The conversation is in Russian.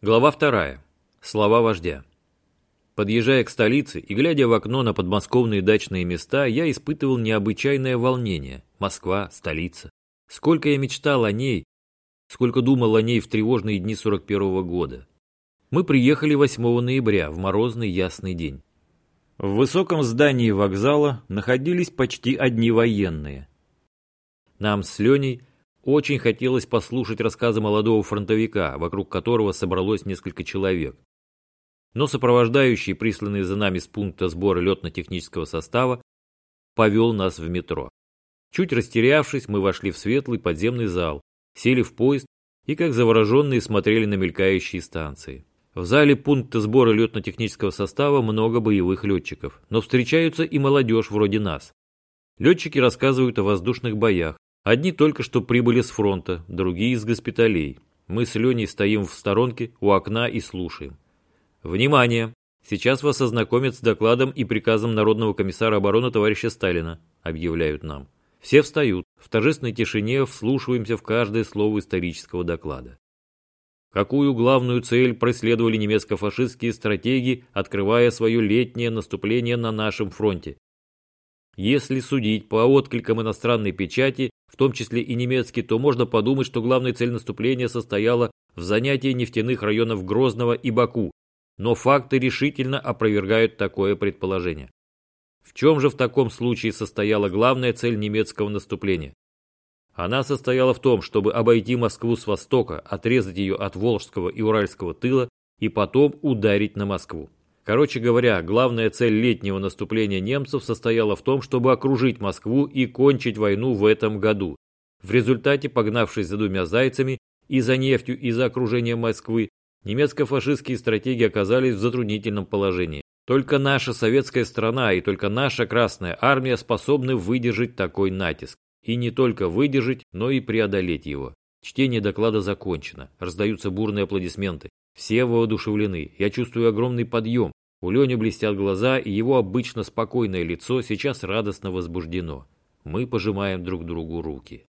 Глава вторая. Слова вождя. Подъезжая к столице и глядя в окно на подмосковные дачные места, я испытывал необычайное волнение. Москва, столица. Сколько я мечтал о ней, сколько думал о ней в тревожные дни 41 -го года. Мы приехали 8 ноября, в морозный ясный день. В высоком здании вокзала находились почти одни военные. Нам с Леней очень хотелось послушать рассказы молодого фронтовика, вокруг которого собралось несколько человек. Но сопровождающий, присланный за нами с пункта сбора летно-технического состава, повел нас в метро. Чуть растерявшись, мы вошли в светлый подземный зал, сели в поезд и, как завороженные, смотрели на мелькающие станции. В зале пункта сбора летно-технического состава много боевых летчиков, но встречаются и молодежь вроде нас. Летчики рассказывают о воздушных боях, Одни только что прибыли с фронта, другие из госпиталей. Мы с Леней стоим в сторонке у окна и слушаем. Внимание! Сейчас вас ознакомят с докладом и приказом Народного комиссара обороны товарища Сталина, объявляют нам. Все встают, в торжественной тишине вслушиваемся в каждое слово исторического доклада. Какую главную цель преследовали немецко-фашистские стратеги, открывая свое летнее наступление на нашем фронте? Если судить по откликам иностранной печати, в том числе и немецкий, то можно подумать, что главная цель наступления состояла в занятии нефтяных районов Грозного и Баку, но факты решительно опровергают такое предположение. В чем же в таком случае состояла главная цель немецкого наступления? Она состояла в том, чтобы обойти Москву с востока, отрезать ее от Волжского и Уральского тыла и потом ударить на Москву. Короче говоря, главная цель летнего наступления немцев состояла в том, чтобы окружить Москву и кончить войну в этом году. В результате, погнавшись за двумя зайцами и за нефтью, и за окружением Москвы, немецко-фашистские стратегии оказались в затруднительном положении. Только наша советская страна и только наша Красная Армия способны выдержать такой натиск. И не только выдержать, но и преодолеть его. Чтение доклада закончено. Раздаются бурные аплодисменты. Все воодушевлены. Я чувствую огромный подъем. У Лени блестят глаза, и его обычно спокойное лицо сейчас радостно возбуждено. Мы пожимаем друг другу руки.